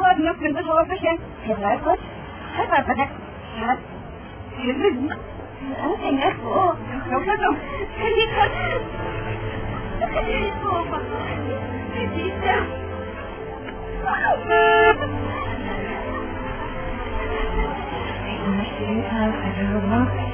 ruimdrukkende zoals je gebruikt wordt. Het was bedekt. Ja, je bent. Dat ging echt voor. Zo gaat het. En ik ga... Oh, wat. Het is Ik moest je niet houden,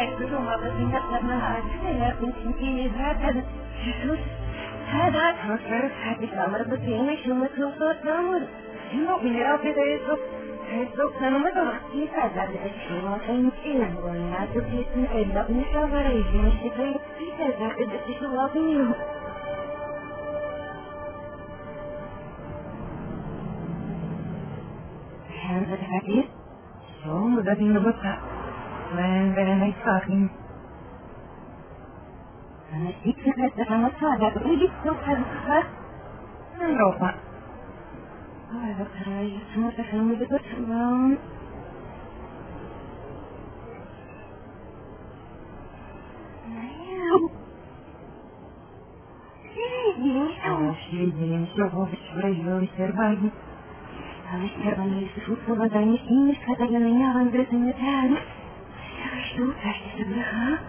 يسر تكتب وقتنا قبلها لكن تنتين هذا تصرف هذه الأمر بسينا شو متوقع نامر إنه من رابط يسوق يسوق سنمة كيف هذا الشيء وكان كيف ولا تبيت إلا بنشاور يجي مشتكي كيف هذا قد تشوفينه هذا الحديث شو man, very nice talking. İçeride anlatarak No. sokarlar. Ne olma. Ay bakay, sana da kanımı da götürmem. Şeydeyim, soğuk sürüyor, serbayım. Ama serbayım, şu sırada ne inmiş kadar yanına andırdım yeter. Şu taşlı bırakı.